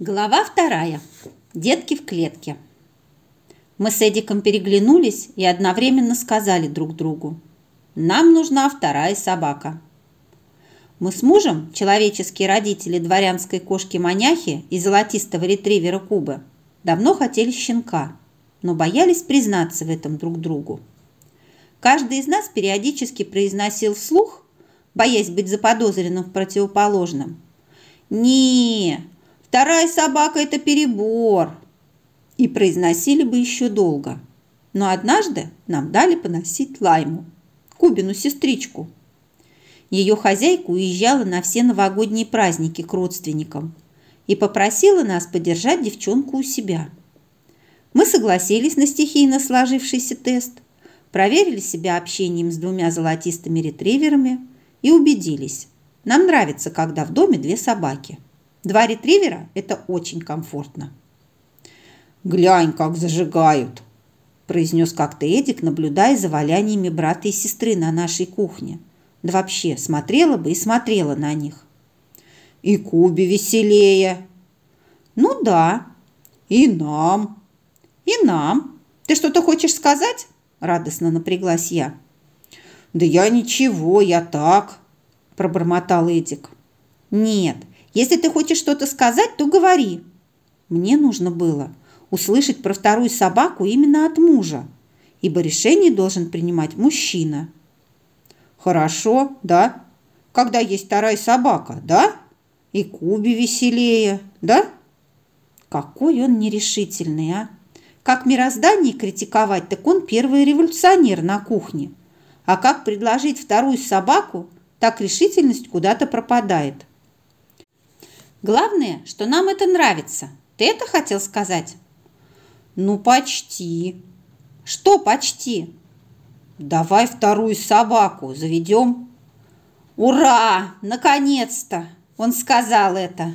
Глава вторая. Детки в клетке. Мы с Эдиком переглянулись и одновременно сказали друг другу. Нам нужна вторая собака. Мы с мужем, человеческие родители дворянской кошки-маняхи и золотистого ретривера Кубы, давно хотели щенка, но боялись признаться в этом друг другу. Каждый из нас периодически произносил вслух, боясь быть заподозренным в противоположном. «Не, Вторая собака – это перебор. И произносили бы еще долго. Но однажды нам дали поносить Лайму, Кубину сестричку. Ее хозяйка уезжала на все новогодние праздники к родственникам и попросила нас подержать девчонку у себя. Мы согласились на стихийно сложившийся тест, проверили себя общением с двумя золотистыми ретриверами и убедились, нам нравится, когда в доме две собаки. Два ретривера – это очень комфортно. «Глянь, как зажигают!» – произнес как-то Эдик, наблюдая за валяниями брата и сестры на нашей кухне. Да вообще, смотрела бы и смотрела на них. «И Кубе веселее!» «Ну да». «И нам!» «И нам! Ты что-то хочешь сказать?» – радостно напряглась я. «Да я ничего, я так!» – пробормотал Эдик. «Нет, если ты хочешь что-то сказать, то говори. Мне нужно было услышать про вторую собаку именно от мужа, ибо решение должен принимать мужчина. Хорошо, да? Когда есть вторая собака, да? И Кубе веселее, да? Какой он нерешительный, а? Как мироздание критиковать, так он первый революционер на кухне. А как предложить вторую собаку, так решительность куда-то пропадает. Главное, что нам это нравится. Ты это хотел сказать? Ну, почти. Что почти? Давай вторую собаку заведем. Ура! Наконец-то! Он сказал это.